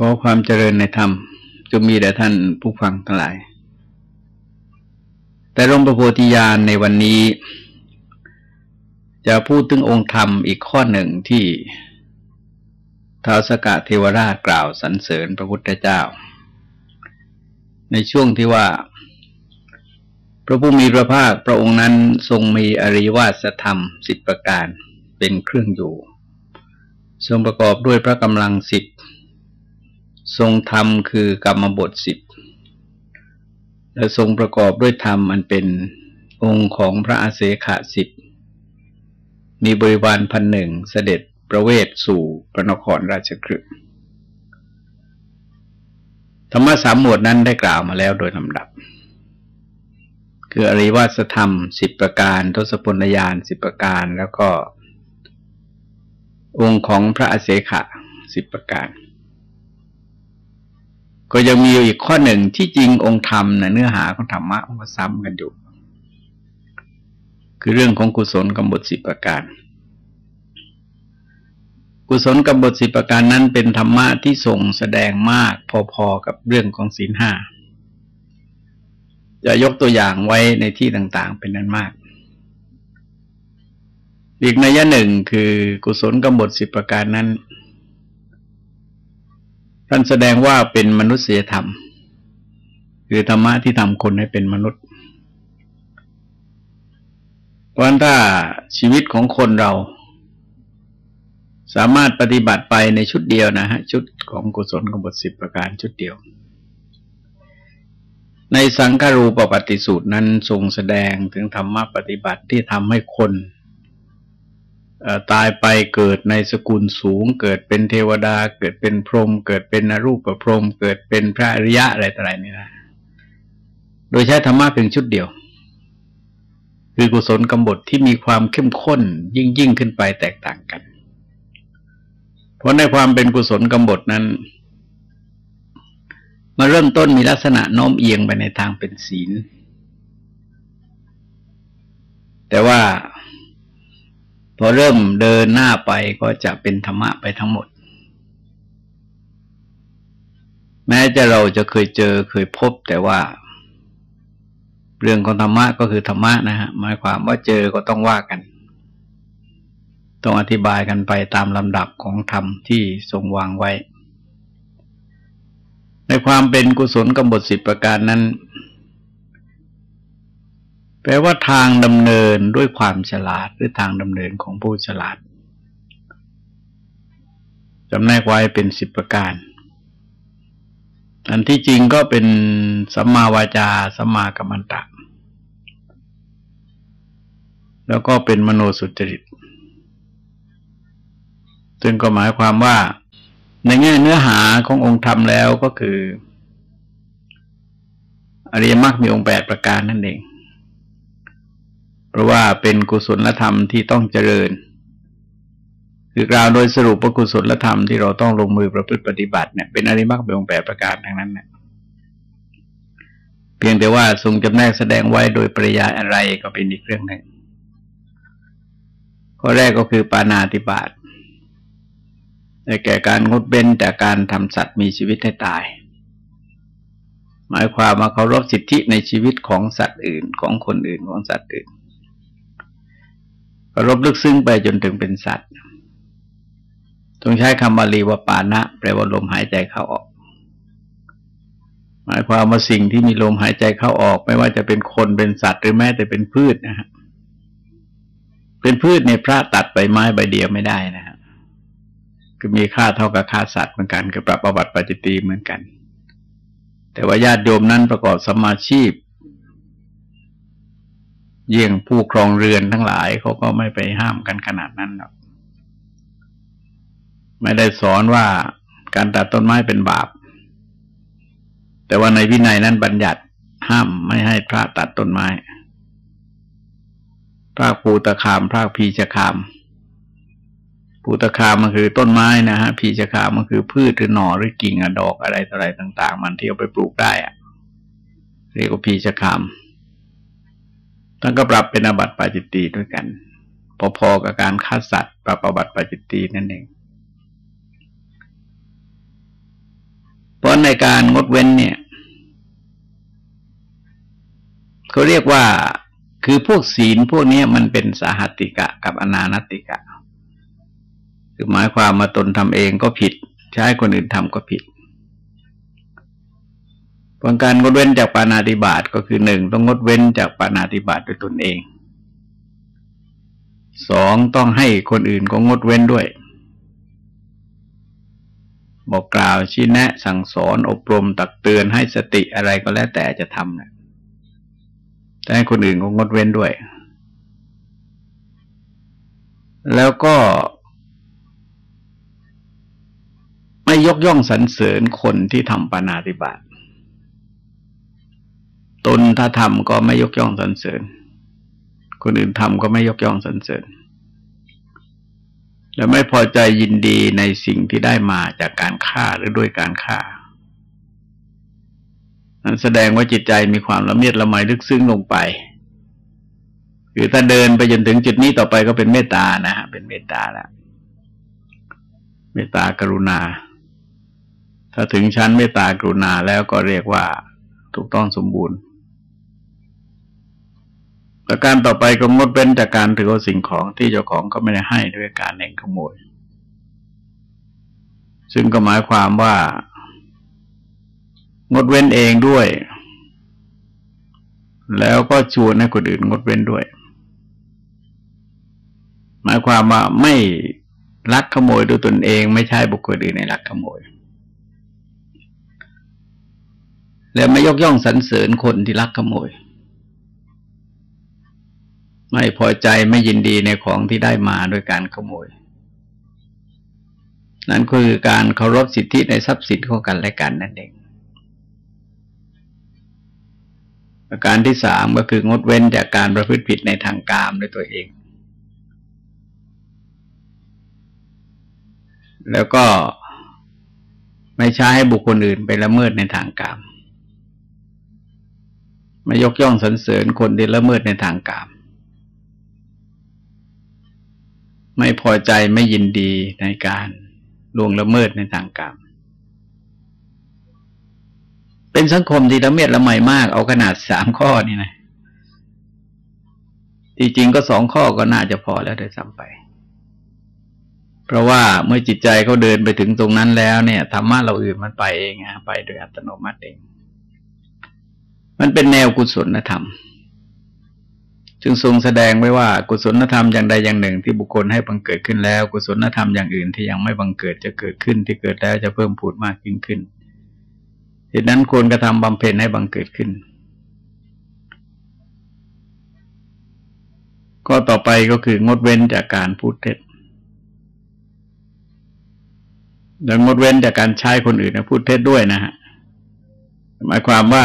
ขอความเจริญในธรรมจะมีแด่ท่านผู้ฟังทั้งหลาย แต่หลวงประโพธิญาณในวันนี้ จะพูดถึงองค์ธรรมอีกข้อหนึ่งที่ท้าวสกะเทวราชกล่าวสรรเสริญพระพุทธเจ้า ในช่วงที่ว่า พระผู้มีพระภาคพระองค์นั้นทรงมีอริวาสธรรมสิบประการเป็นเครื่องอยู่ ทรงประกอบด้วยพระกำลังสิบ ทรงธรรมคือกรรมบทสิบและทรงประกอบด้วยธรรมอันเป็นองค์ของพระอาเสขะสิบ มีบริวารพันหนึ่งเสด็จประเวศสู่พระนครราชกฤห์ธรรมะสามหมวดนั้นได้กล่าวมาแล้วโดยลำดับ คืออริวาสธรรมสิบประการทศพลยานสิบประการแล้วก็ องค์ของพระอาเสขะสิบประการ ก็ยังมีอีกข้อหนึ่งที่จริงองค์ธรรมนะเนื้อหาของธรรมะมันก็ซ้ำกันอยู่ คือเรื่องของกุศลกำบทสิบประการ กุศลกำบทสิบประการนั้นเป็นธรรมะที่ส่งแสดงมากพอๆกับเรื่องของศีลห้าจะยกตัวอย่างไว้ในที่ต่างๆ เป็นนั้นมาก อีกในยะหนึ่งคือกุศลกำบทสิบประการนั้น ท่านแสดงว่าเป็นมนุษยธรรม คือธรรมะที่ทำคนให้เป็นมนุษย์ เพราะถ้าชีวิตของคนเรา สามารถปฏิบัติไปในชุดเดียวนะฮะ ชุดของกุศลของบทสิบประการชุดเดียว ในสังฆรูปปฏิสูตรนั้นทรงแสดงถึงธรรมะปฏิบัติที่ทำให้คน ตายไปเกิดในสกุลสูง เกิดเป็นเทวดา เกิดเป็นพรหมเกิดเป็นนรูปประพรหมเกิดเป็นพระอริยะอะไรต่ออะไรนี่นะโดยใช้ธรรมะเพียงชุดเดียว คือกุศลกำบทที่มีความเข้มข้นยิ่งยิ่งขึ้นไปแตกต่างกัน เพราะในความเป็นกุศลกำบทนั้นมาเริ่มต้นมีลักษณะโน้มเอียงไปในทางเป็นศีล แต่ว่า พอเริ่มเดินหน้าไปก็จะเป็นธรรมะไปทั้งหมด แม้จะเราจะเคยเจอเคยพบแต่ว่า เรื่องของธรรมะก็คือธรรมะนะฮะหมายความว่าเจอก็ต้องว่ากัน ต้องอธิบายกันไปตามลำดับของธรรมที่ทรงวางไว้ ในความเป็นกุศลกำบทสิบประการนั้น แปลว่าทางดำเนินด้วยความฉลาดหรือทางดำเนินของผู้ฉลาดจำแนกไว้เป็นสิบประการ อันที่จริงก็เป็นสัมมาวาจาสัมมากัมมันตะ แล้วก็เป็นมโนสุจริต ซึ่งก็หมายความว่า ในแง่เนื้อหาขององค์ธรรมแล้วก็คือ อริยมรรคมีองค์แปดประการนั่นเอง ราะว่าเป็นกุศลธรรมที่ต้องเจริญ คือกล่าวโดยสรุปว่ากุศลธรรมที่เราต้องลงมือประพฤติปฏิบัติเนี่ยเป็นอริมักเป็นองแปดประการทั้งนั้นเนี่ยเพียงแต่ว่าทรงจำแนกแสดงไว้โดยปริยายอะไรก็เป็นอีกเรื่องหนึ่งข้อแรกก็คือปานาติบาตได้แก่การงดเว้นแต่การทำสัตว์มีชีวิตให้ตาย หมายความว่าเคารพสิทธิในชีวิตของสัตว์อื่นของคนอื่นของสัตว์อื่น รบลึกซึ้งไปจนถึงเป็นสัตว์ต้องใช้คำบาลีว่าปานะ แปลว่าลมหายใจเข้าออก หมายความว่าสิ่งที่มีลมหายใจเข้าออก ไม่ว่าจะเป็นคนเป็นสัตว์หรือแม้แต่เป็นพืชนะฮะเป็นพืชในพระตัดใบไม้ใบเดียวไม่ได้นะฮะคือมีค่าเท่ากับค่าสัตว์เหมือนกันกับปรับประวัติปัจจิตีเหมือนกัน แต่ว่าญาติโยมนั้นประกอบสมาชีพ เยี่ยงผู้ครองเรือนทั้งหลายเขาก็ไม่ไปห้ามกันขนาดนั้นหรอกไม่ได้สอนว่าการตัดต้นไม้เป็นบาป แต่ว่าในวินัยนั้นบัญญัติห้ามไม่ให้พระตัดต้นไม้พระภูตะคามพระพีชะคามภูตะคามมันคือต้นไม้นะฮะพีชะคามมันคือพืชหรือหน่อหรือกิ่งอดอกอะไรต่ออะไรต่าง ๆ มันที่เอาไปปลูกได้อะเรียกว่าพีชะคาม ท่านก็ปรับเป็นอาบัติปาจิตตีด้วยกัน พอๆกับการฆ่าสัตว์ปรับอบัติปาจิตตีนั่นเองเพราะในการงดเว้นเนี่ยเขาเรียกว่าคือพวกศีลพวกนี้มันเป็นสาหัติกะกับอนานติกะ คือหมายความมาตนทำเองก็ผิด ใช้คนอื่นทำก็ผิด ผลการงดเว้นจากปานาติบาตก็คือหนึ่งต้องงดเว้นจากปานาติบาตด้วยตนเองสองต้องให้คนอื่นก็งดเว้นด้วย บอกกล่าวชี้แนะ สั่งสอนอบรมตักเตือนให้สติอะไรก็แล้วแต่จะทำนะแต่ให้คนอื่นก็งดเว้นด้วย แล้วก็ ไม่ยกย่องสรรเสริญคนที่ทำปานาติบาต ตนถ้าทำก็ไม่ยกย่องสรรเสริญ คนอื่นทำก็ไม่ยกย่องสรรเสริญ และไม่พอใจยินดีในสิ่งที่ได้มาจากการฆ่าหรือด้วยการฆ่านั้นแสดงว่าจิตใจมีความละเมียดละไมลึกซึ้งลงไปคือถ้าเดินไปจนถึงจุดนี้ต่อไปก็เป็นเมตตานะฮะเป็นเมตตาแล้วเมตตากรุณา ถ้าถึงชั้นเมตตากรุณาแล้วก็เรียกว่าถูกต้องสมบูรณ์ ประการต่อไปก็งดเว้นจากการถือเอาสิ่งของที่เจ้าของก็ไม่ได้ให้ด้วยการแห่งขโมย ซึ่งก็หมายความว่า งดเว้นเองด้วย แล้วก็ชวนให้คนอื่นงดเว้นด้วย หมายความว่าไม่ลักขโมยด้วยตนเอง ไม่ใช่บุคคลอื่นในลักขโมย แล้วไม่ยกย่องสรรเสริญคนที่ลักขโมย ไม่พอใจไม่ยินดีในของที่ได้มาโดยการขโมย นั่นคือการเคารพสิทธิในทรัพย์สินของกันและกันนั่นเองประการที่สามก็คืองดเว้นจากการประพฤติผิดในทางกามด้วยตัวเอง แล้วก็ไม่ใช้ให้บุคคลอื่นไปละเมิดในทางกาม ไม่ยกย่องสรรเสริญคนที่ละเมิดในทางกาม ไม่พอใจไม่ยินดีในการล่วงละเมิดในทางกรรม เป็นสังคมที่ละเมียดละไมมาก เอาขนาดสามข้อนี่นะที่จริงก็สองข้อก็น่าจะพอแล้วโดยซ้ำไป เพราะว่าเมื่อจิตใจเขาเดินไปถึงตรงนั้นแล้วเนี่ยธรรมะเราอื่นมันไปเองอะไปโดยอัตโนมัติเอง มันเป็นแนวกุศลธรรม จึงทรงแสดงไว้ว่ากุศลธรรมอย่างใดอย่างหนึ่ง ที่บุคคลให้บังเกิดขึ้นแล้ว กุศลธรรมอย่างอื่นที่ยังไม่บังเกิดจะเกิดขึ้นที่เกิดแล้วจะเพิ่มพูดมากยิ่งขึ้นเหตุนั้นควรกระทำบำเพ็ญให้บังเกิดขึ้น ก็ต่อไปก็คืองดเว้นจากการพูดเท็จแลวงดเว้นจากการใช้คนอื่นนะพูดเท็จด้วยนะฮะหมายความว่า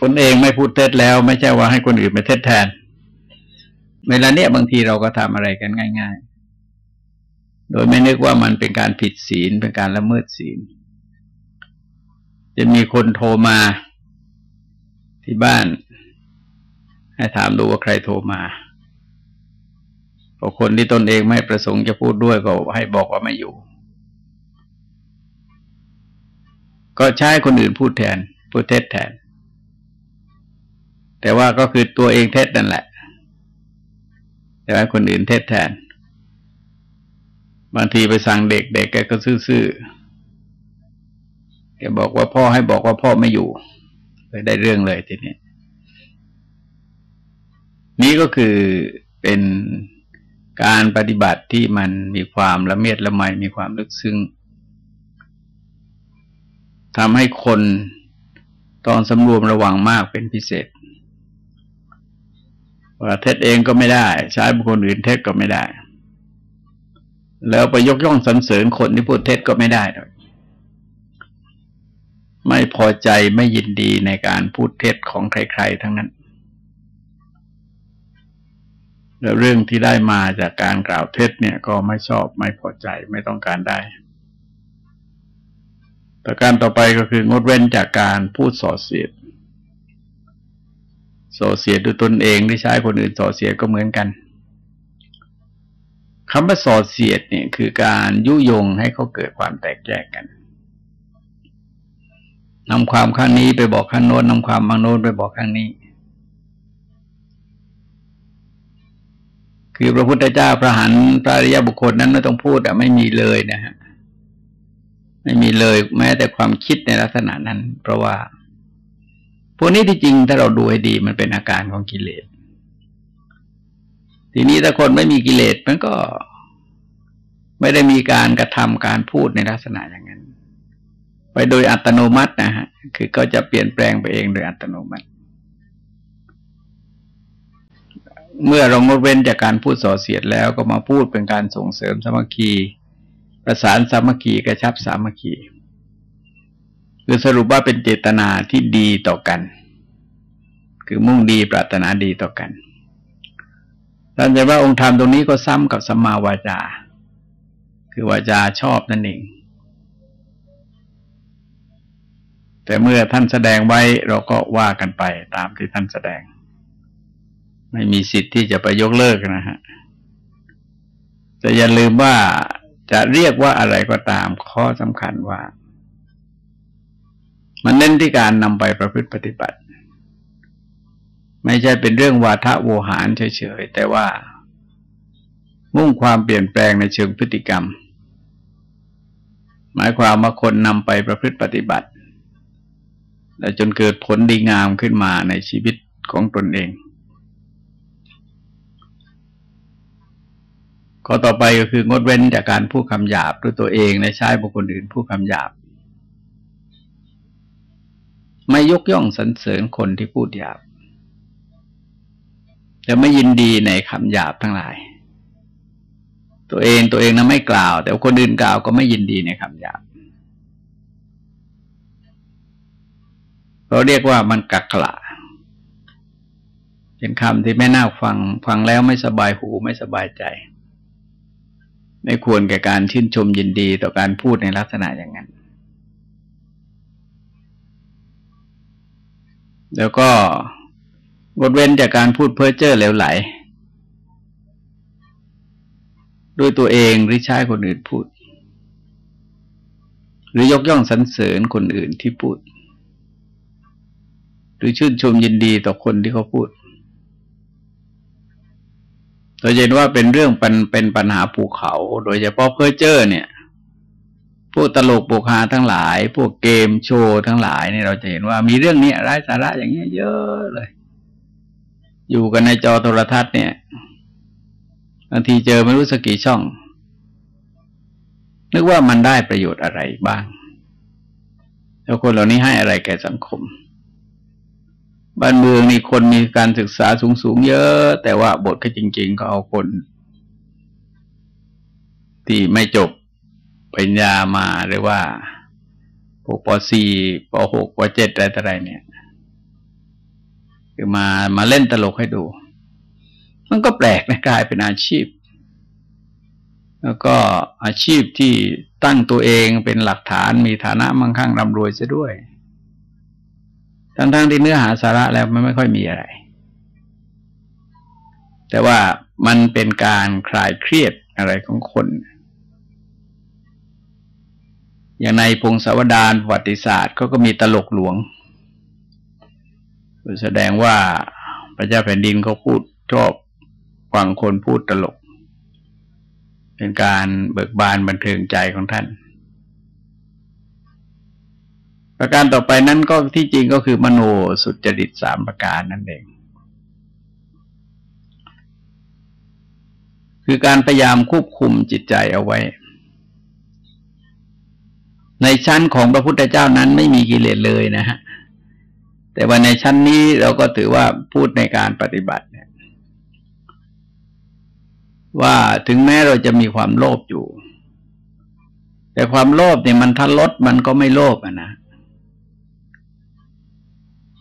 ตนเองไม่พูดเท็จแล้ว ไม่ใช่ว่าให้คนอื่นไปเท็จแทน เวลาเนี้ยบางทีเราก็ทำอะไรกันง่าย ๆ โดยไม่นึกว่ามันเป็นการผิดศีลเป็นการละเมิดศีล จะมีคนโทรมาที่บ้าน ให้ถามดูว่าใครโทรมาพอคนที่ตนเองไม่ประสงค์จะพูดด้วยก็ให้บอกว่าไม่อยู่ ก็ใช้คนอื่นพูดแทน พูดเท็จแทน แต่ว่าก็คือตัวเองเท็จนั่นแหละ แต่ว่าคนอื่นเท็จแทน บางทีไปสั่งเด็กเด็กแกก็ซื่อๆแกบอกว่าพ่อให้บอกว่าพ่อไม่อยู่เลยได้เรื่องเลยทีนี้นี่ก็คือเป็นการปฏิบัติที่มันมีความละเมียดละไมมีความลึกซึ้งทำให้คนต้องสำรวมระวังมากเป็นพิเศษ ว่าเท็จเองก็ไม่ได้ ใช้บุคคลอื่นเท็จก็ไม่ได้ แล้วไปยกย่องสรรเสริญคนที่พูดเท็จก็ไม่ได้ด้วยไม่พอใจไม่ยินดีในการพูดเท็จของใคร ๆ ทั้งนั้น แล้วเรื่องที่ได้มาจากการกล่าวเท็จเนี่ยก็ไม่ชอบไม่พอใจไม่ต้องการได้ประการต่อไปก็คืองดเว้นจากการพูดส่อเสียด ส่อเสียดด้วยตนเองที่ใช้คนอื่นส่อเสียดก็เหมือนกันคำว่าส่อเสียดเนี่ยคือการยุยงให้เขาเกิดความแตกแยกกันนำความข้างนี้ไปบอกข้างโน้นนำความบางโน้นไปบอกข้างนี้ คือพระพุทธเจ้าพระหันพระริยบุคคลนั้นไม่ต้องพูดอะไม่มีเลยนะฮะไม่มีเลยแม้แต่ความคิดในลักษณะนั้น เพราะว่า วกนี้ที่จริงถ้าเราดูให้ดีมันเป็นอาการของกิเลส ทีนี้ถ้าคนไม่มีกิเลสมันก็ ไม่ได้มีการกระทำการพูดในลักษณะอย่างนั้น ไปโดยอัตโนมัตินะฮะ คือก็จะเปลี่ยนแปลงไปเองโดยอัตโนมัติ เมื่อเรางดเว้นจากการพูดส่อเสียดแล้วก็มาพูดเป็นการส่งเสริมสามัคคี ประสานสามัคคีกระชับสามัคคี คือสรุปว่าเป็นเจตนาที่ดีต่อกัน คือมุ่งดีปรารถนาดีต่อกันเราจะว่าองค์ธรรมตรงนี้ก็ซ้ำกับสัมมาวาจา คือวาจาชอบนั่นเอง แต่เมื่อท่านแสดงไว้เราก็ว่ากันไปตามที่ท่านแสดง ไม่มีสิทธิ์ที่จะไปยกเลิกนะฮะ แต่อย่าลืมว่าจะเรียกว่าอะไรก็ตามข้อสำคัญว่า มันเน้นที่การนำไปประพฤติปฏิบัติ ไม่ใช่เป็นเรื่องวาทะโวหารเฉยๆ แต่ว่า มุ่งความเปลี่ยนแปลงในเชิงพฤติกรรม หมายความว่าคนนำไปประพฤติปฏิบัติและจนเกิดผลดีงามขึ้นมาในชีวิตของตนเอง ข้อต่อไปก็คืองดเว้นจากการพูดคำหยาบด้วยตัวเองและใช้บุคคลอื่นพูดคำหยาบ ไม่ยกย่องสรรเสริญคนที่พูดหยาบจะไม่ยินดีในคำหยาบทั้งหลาย ตัวเองตัวเองนั้นไม่กล่าว แต่คนอื่นกล่าวก็ไม่ยินดีในคำหยาบเราเรียกว่ามันกักกละเป็นคำที่ไม่น่าฟัง ฟังแล้วไม่สบายหูไม่สบายใจ ไม่ควรแก่การชื่นชมยินดีต่อการพูดในลักษณะอย่างนั้น แล้วก็งดเว้นจากการพูดเพ้อเจ้อเหลวไหล ด้วยตัวเองหรือใช้คนอื่นพูด หรือยกย่องสรรเสริญคนอื่นที่พูด หรือชื่นชมยินดีต่อคนที่เขาพูดเราเห็นว่าเป็นเรื่องเป็นเป็นปัญหาภูเขา โดยเฉพาะเพ้อเจ้อเนี่ย พวกตลกโปกฮาทั้งหลาย พวกเกมโชว์ทั้งหลายเนี่ยเราจะเห็นว่ามีเรื่องนี้ไร้สาระอย่างเงี้ยเยอะเลย อยู่กันในจอโทรทัศน์เนี่ยบางทีเจอไม่รู้สักกี่ช่อง นึกว่ามันได้ประโยชน์อะไรบ้าง แล้วคนเหล่านี้ให้อะไรแก่สังคม บ้านเมืองนี่คนมีการศึกษาสูงๆเยอะ แต่ว่าบทก็จริง ๆ ก็เอาคน ที่ไม่จบ ปัญญามาหรือว่าพวกป .4 ป .6 ป .7 อะไรต่ออะไรเนี่ย คือมามาเล่นตลกให้ดู มันก็แปลกนะกลายเป็นอาชีพ แล้วก็อาชีพที่ตั้งตัวเองเป็นหลักฐานมีฐานะมั่งคั่งร่ำรวยซะด้วย ทั้งๆทที่เนื้อหาสาระแล้วมันไม่ค่อยมีอะไร แต่ว่ามันเป็นการคลายเครียดอะไรของคน อย่างในพงศาวดารประวัติศาสตร์เขาก็มีตลกหลวง แสดงว่าพระเจ้าแผ่นดินเขาพูดชอบฟังคนพูดตลก เป็นการเบิกบานบันเทิงใจของท่าน ประการต่อไปนั้นก็ที่จริงก็คือมโนสุจริตสามประการนั่นเองคือการพยายามควบคุมจิตใจเอาไว้ ในชั้นของพระพุทธเจ้านั้นไม่มีกิเลสเลยนะฮะแต่ว่าในชั้นนี้เราก็ถือว่าพูดในการปฏิบัติเนี่ย ว่าถึงแม้เราจะมีความโลภอยู่ แต่ความโลภเนี่ยมันถ้าลดมันก็ไม่โลภอะนะ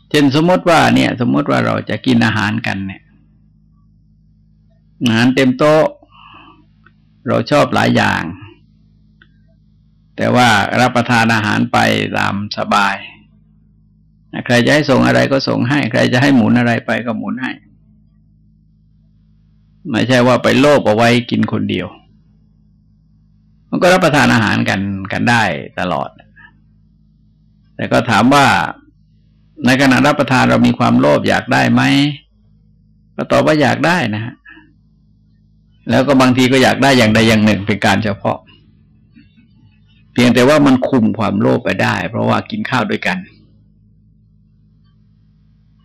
เช่นสมมติว่าเนี่ย สมมติว่าเราจะกินอาหารกันเนี่ยอาหารเต็มโต๊ะ เราชอบหลายอย่าง แต่ว่ารับประทานอาหารไปตามสบาย ใครจะให้ส่งอะไรก็ส่งให้ ใครจะให้หมุนอะไรไปก็หมุนให้ ไม่ใช่ว่าไปโลภเอาไว้กินคนเดียว มันก็รับประทานอาหารกันกันได้ตลอด แต่ก็ถามว่าในขณะรับประทานเรามีความโลภอยากได้ไหมก็ตอบว่าอยากได้นะฮะแล้วก็บางทีก็อยากได้อย่างใดอย่างหนึ่งเป็นการเฉพาะ เพียงแต่ว่ามันคุมความโลภไปได้ เพราะว่ากินข้าวด้วยกัน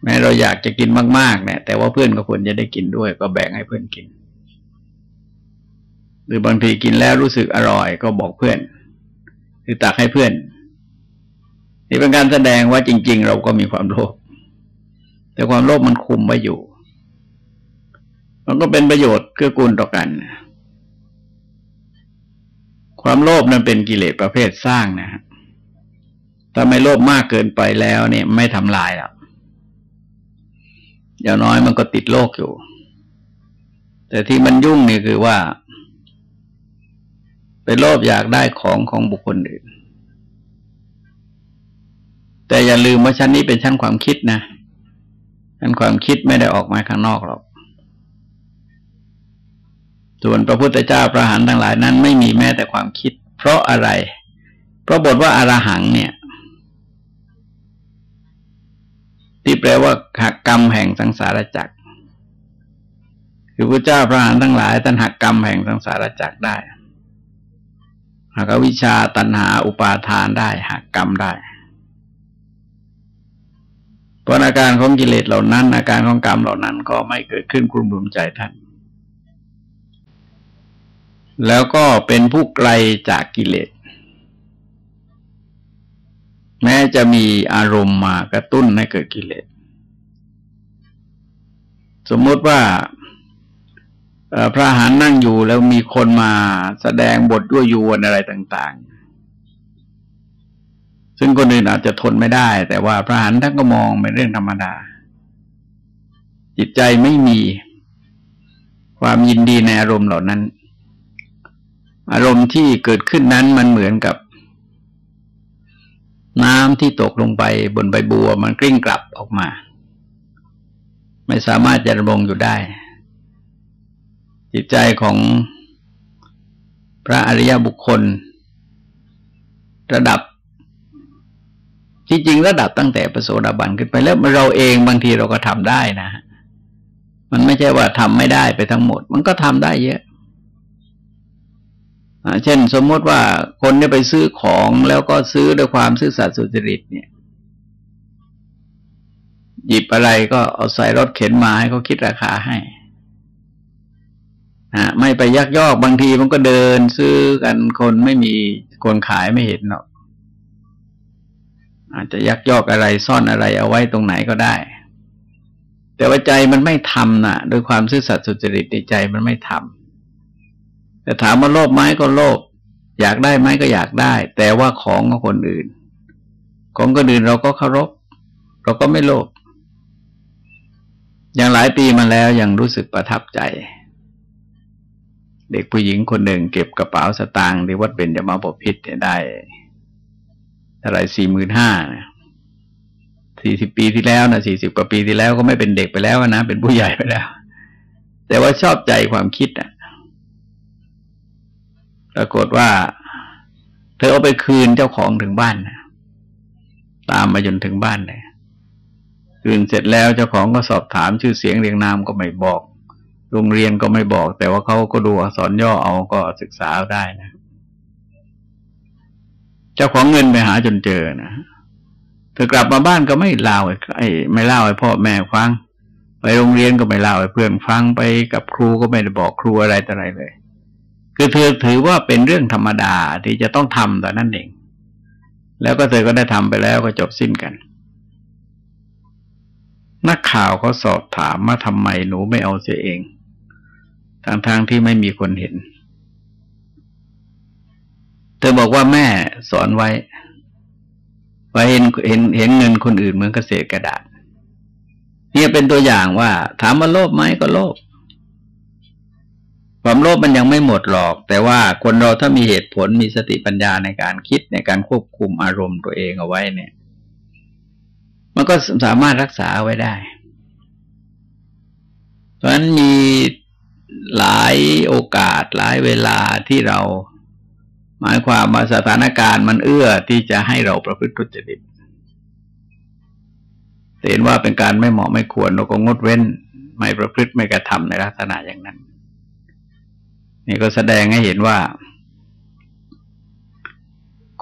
แม้เราอยากจะกินมากๆเนี่ยแต่ว่าเพื่อนก็ควรจะได้กินด้วย ก็แบ่งให้เพื่อนกิน หรือบางทีกินแล้วรู้สึกอร่อย ก็บอกเพื่อนหรือตักให้เพื่อน นี่เป็นการแสดงว่าจริง ๆ เราก็มีความโลภแต่ความโลภมันคุมไว้อยู่ มันก็เป็นประโยชน์เกื้อกูลต่อกัน ความโลภนั้นเป็นกิเลสประเภทสร้างนะฮะถ้าไม่โลภมากเกินไปแล้วเนี่ยไม่ทำลายหรอกอย่างน้อยมันก็ติดโลกอยู่ แต่ที่มันยุ่งนี่คือว่าไปโลภอยากได้ของของบุคคลอื่น แต่อย่าลืมว่าชั้นนี้เป็นชั้นความคิดนะชั้นความคิดไม่ได้ออกมาข้างนอกหรอก ส่วนพระพุทธเจ้าพระหันทั้งหลายนั้นไม่มีแม้แต่ความคิด เพราะอะไร เพราะบทว่าอารหังเนี่ย ที่แปลว่าหักกรรมแห่งสังสารจักรคือพระเจ้าพระหันทั้งหลายท่านหักกรรมแห่งสังสารจักรได้หักวิชาตัณหาอุปาทานได้หักกรรมได้พราะอาการของกิเลสเหล่านั้น อาการของกรรมเหล่านั้นก็ไม่เกิดขึ้นกลุ่มรุมใจท่าน แล้วก็เป็นผู้ไกลจากกิเลส แม้จะมีอารมณ์มากระตุ้นให้เกิดกิเลส สมมติว่าพระหานนั่งอยู่แล้วมีคนมาแสดงบทยั่วยวนอะไรต่าง ๆ ซึ่งคนอื่นอาจจะทนไม่ได้ แต่ว่าพระหันท่านก็มองเป็นเรื่องธรรมดา จิตใจไม่มีความยินดีในอารมณ์เหล่านั้น อารมณ์ที่เกิดขึ้นนั้นมันเหมือนกับ น้ำที่ตกลงไปบนใบบัว มันกลิ้งกลับออกมา ไม่สามารถจะระบงอยู่ได้ จิตใจของพระอริยบุคคล ระดับจริงๆระดับตั้งแต่ประโสดาบันขึ้นไปแล้วเราเองบางทีเราก็ทำได้นะ มันไม่ใช่ว่าทำไม่ได้ไปทั้งหมด มันก็ทำได้เยอะ เช่นสมมติว่าคนเนี่ยไปซื้อของแล้วก็ซื้อด้วยความซื่อสัตย์สุจริตเนี่ย หยิบอะไรก็เอาใส่รถเข็นมาให้เขาคิดราคาให้นะไม่ไปยักยอกบางทีมันก็เดินซื้อกันคนไม่มีคนขายไม่เห็นหรอกอาจจะยักยอกอะไรซ่อนอะไรเอาไว้ตรงไหนก็ได้ แต่ว่าใจมันไม่ทำนะ่ะ โดยความซื่อสัตย์สุจริตในใจมันไม่ทำ แต่ถามว่าโลภไหมก็โลภอยากได้ไหมก็อยากได้ แต่ว่าของของคนอื่น ของคนอื่นเราก็เคารพ เราก็ไม่โลภอย่างหลายปีมาแล้วยังรู้สึกประทับใจ เด็กผู้หญิงคนหนึ่งเก็บกระเป๋าสตางค์ที่วัดเบญจมาบพิษได้อะไรสี่หมื่นห้าสี่สิบปีที่แล้วนะสี่สิบกว่าปีที่แล้วก็ไม่เป็นเด็กไปแล้วนะ เป็นผู้ใหญ่ไปแล้ว แต่ว่าชอบใจความคิดอะ ปรากฏว่า เธอเอาไปคืนเจ้าของถึงบ้านนะตามมาจนถึงบ้านเลยคืนเสร็จแล้วเจ้าของก็สอบถามชื่อเสียงเรียงนามก็ไม่บอก โรงเรียนก็ไม่บอก แต่ว่าเขาก็ดูอักษรย่อเอาก็ศึกษาได้นะ เจ้าของเงินไปหาจนเจอนะเธอกลับมาบ้านก็ไม่เล่าไอ้ไม่เล่าให้พ่อแม่ฟัง ไปโรงเรียนก็ไม่เล่าให้เพื่อนฟังไปกับครูก็ไม่ได้บอกครูอะไรต่ออะไรเลย คือเธอถือว่าเป็นเรื่องธรรมดาที่จะต้องทำแต่นั่นเอง แล้วก็เธอก็ได้ทำไปแล้วก็จบสิ้นกัน นักข่าวเขาสอบถามว่าทำไมหนูไม่เอาเสียเองทางทางที่ไม่มีคนเห็น เธอบอกว่าแม่สอนไว้ว่าเห็นเห็นเห็นเงินคนอื่นเหมือนกระเศษกระดาษ เนี่ยเป็นตัวอย่างว่า ถามว่าโลภไหมก็โลภ ความโลภมันยังไม่หมดหรอก แต่ว่าคนเราถ้ามีเหตุผลมีสติปัญญาในการคิดในการควบคุมอารมณ์ตัวเองเอาไว้เนี่ย มันก็สามารถรักษาไว้ได้ เพราะฉะนั้นมีหลายโอกาสหลายเวลาที่เรา หมายความว่าสถานการณ์มันเอื้อที่จะให้เราประพฤติทุจริตเห็นว่าเป็นการไม่เหมาะไม่ควรเราก็งดเว้น ไม่ประพฤติไม่กระทำในลักษณะอย่างนั้น นี่ก็แสดงให้เห็นว่า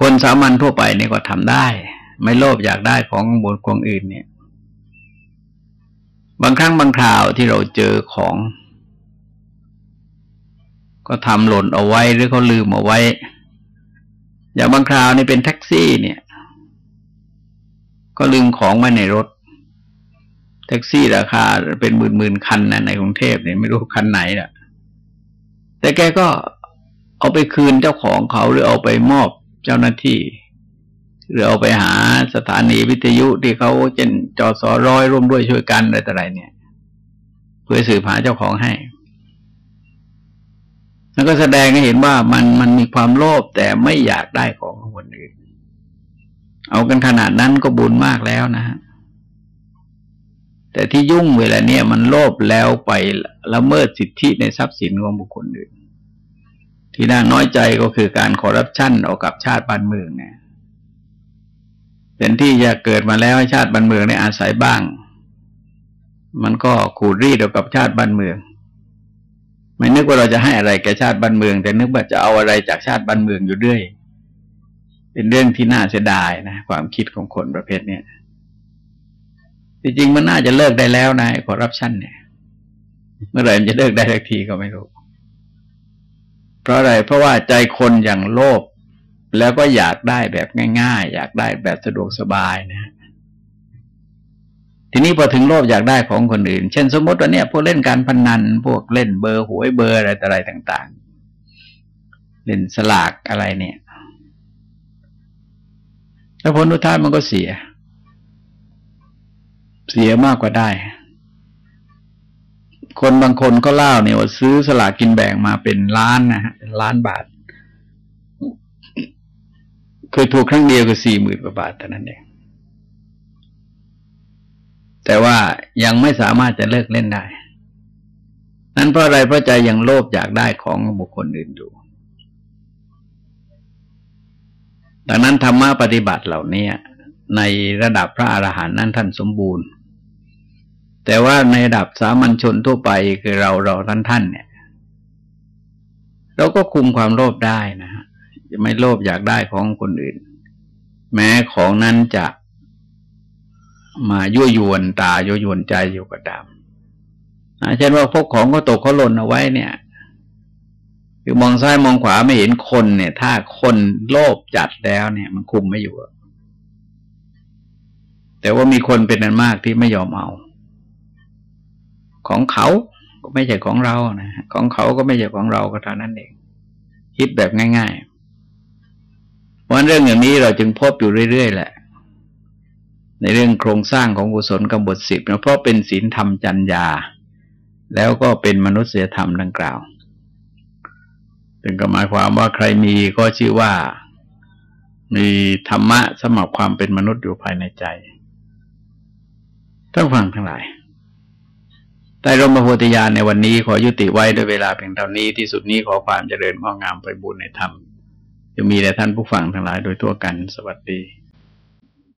คนสามัญทั่วไปนี่ก็ทำได้ ไม่โลภอยากได้ของบุญของอื่นเนี่ย บางครั้งบางคราวที่เราเจอของ ก็ทำหล่นเอาไว้หรือเขาลืมเอาไว้ อย่างบางคราวนี่เป็นแท็กซี่เนี่ย ก็ลืมของไว้ในรถแท็กซี่ราคาเป็นหมื่นหมื่นคันนะในกรุงเทพเนี่ยไม่รู้คันไหนแหละ แต่แกก็เอาไปคืนเจ้าของเขาหรือเอาไปมอบเจ้าหน้าที่ หรือเอาไปหาสถานีวิทยุที่เขาเช่นจอสอร้อยร่วมด้วยช่วยกันอะไรต่ออะไรเนี่ย เพื่อสืบหาเจ้าของให้ แล้วก็แสดงให้เห็นว่ามันมันมีความโลภแต่ไม่อยากได้ของคนอื่นเอากันขนาดนั้นก็บุญมากแล้วนะฮะแต่ที่ยุ่งเวลาเนี้ยมันโลภแล้วไปละเมิดสิทธิในทรัพย์สินของบุคคลอื่น ที่น่าน้อยใจก็คือการคอร์รัปชันเอากับชาติบ้านเมืองเนี่ยเป็นที่จะเกิดมาแล้วให้ชาติบ้านเมืองในอาศัยบ้าง มันก็ขูดรีดเอากับชาติบ้านเมือง ไม่นึกว่าเราจะให้อะไรแก่ชาติบ้านเมือง แต่นึกว่าจะเอาอะไรจากชาติบ้านเมืองอยู่เรื่อยเป็นเรื่องที่น่าเสียดายนะความคิดของคนประเภทเนี้ยจริงๆมันน่าจะเลิกได้แล้วนะคอร์รัปชันเนี่ย เมื่อไหร่มันจะเลิกได้ทักทีก็ไม่รู้ เพราะอะไรเพราะว่าใจคนอย่างโลภแล้วก็อยากได้แบบง่าย ๆ อยากได้แบบสะดวกสบายนะ ทีนี้พอถึงโลภอยากได้ของคนอื่น เช่นสมมติว่าเนี่ยพวกเล่นการพนนัน พวกเล่นเบอร์หวยเบอร์อะไรต่ออะไรต่าง ๆ เล่นสลากอะไรเนี่ย แล้วผลทุท้ายมันก็เสีย เสียมากกว่าได้ คนบางคนก็เล่าเนี่ยว่าซื้อสลากกินแบ่งมาเป็นล้านนะฮะล้านบาท เคยถูกครั้งเดียวก็สี่หมื่นกว่าบาทเท่านั้นเองแต่ว่ายังไม่สามารถจะเลิกเล่นได้ นั่นเพราะอะไรเพราะใจยังโลภอยากได้ของบุคคลอื่นอยู่ ดังนั้นธรรมะปฏิบัติเหล่านี้ในระดับพระอรหันต์นั้นท่านสมบูรณ์ แต่ว่าในระดับสามัญชนทั่วไปคือเราเราท่านท่านเนี่ย เราก็คุมความโลภได้นะฮะจะไม่โลภอยากได้ของคนอื่น แม้ของนั้นจะมายั่วยวนตายั่วยวนใจอยู่ก็ตามเช่นว่าพวกของก็ตกเขาหล่นเอาไว้เนี่ย คือมองซ้ายมองขวาไม่เห็นคนเนี่ย ถ้าคนโลภจัดแล้วเนี่ย มันคุมไม่อยู่แต่ว่ามีคนเป็นอันมากที่ไม่ยอมเอา ของเขาก็ไม่ใช่ของเรานะของเขาก็ไม่ใช่ของเราก็เท่านั้นเอง คิดแบบง่ายๆวันเรื่องอย่างนี้เราจึงพบอยู่เรื่อยๆแหละ ในเรื่องโครงสร้างของกุศลกบฏสิบนะเพราะเป็นศีลธรรมจัญญา แล้วก็เป็นมนุษยธรรมดังกล่าวถึงก็หมายความว่าใครมีก็ชื่อว่ามีธรรมะสมับความเป็นมนุษย์อยู่ภายในใจต้องฟังทั้งหลาย ใต้ร่มพระโพธิญาณในวันนี้ขอยุติไว้ด้วยเวลาเพียงเท่านี้ที่สุดนี้ขอความเจริญงอกงามไปบุญในธรรมจะมีแด่ท่านผู้ฟังทั้งหลายโดยทั่วกันสวัสดี